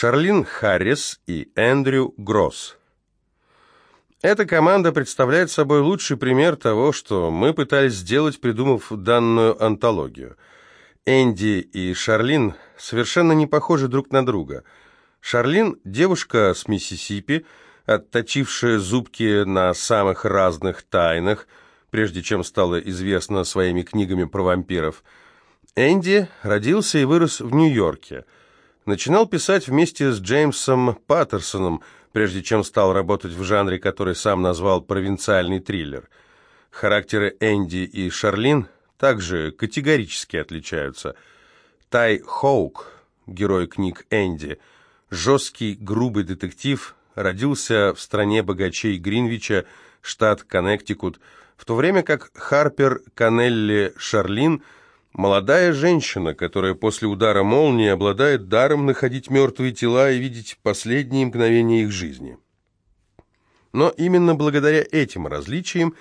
Шарлин Харрис и Эндрю Гросс. Эта команда представляет собой лучший пример того, что мы пытались сделать, придумав данную антологию. Энди и Шарлин совершенно не похожи друг на друга. Шарлин – девушка с Миссисипи, отточившая зубки на самых разных тайнах, прежде чем стала известна своими книгами про вампиров. Энди родился и вырос в Нью-Йорке – Начинал писать вместе с Джеймсом Паттерсоном, прежде чем стал работать в жанре, который сам назвал провинциальный триллер. Характеры Энди и Шарлин также категорически отличаются. Тай Хоук, герой книг Энди, жесткий, грубый детектив, родился в стране богачей Гринвича, штат Коннектикут, в то время как Харпер Канелли Шарлин – Молодая женщина, которая после удара молнии обладает даром находить мертвые тела и видеть последние мгновения их жизни. Но именно благодаря этим различиям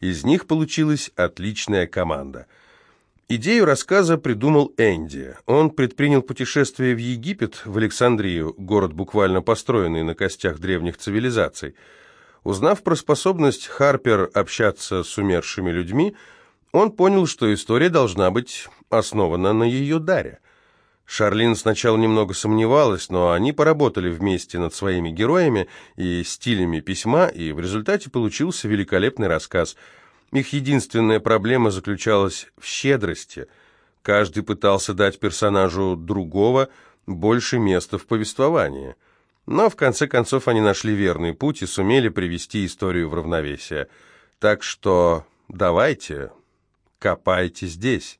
из них получилась отличная команда. Идею рассказа придумал Энди. Он предпринял путешествие в Египет, в Александрию, город, буквально построенный на костях древних цивилизаций. Узнав про способность Харпер общаться с умершими людьми, он понял, что история должна быть основана на ее даре. Шарлин сначала немного сомневалась, но они поработали вместе над своими героями и стилями письма, и в результате получился великолепный рассказ. Их единственная проблема заключалась в щедрости. Каждый пытался дать персонажу другого больше места в повествовании. Но в конце концов они нашли верный путь и сумели привести историю в равновесие. Так что давайте Копайте здесь.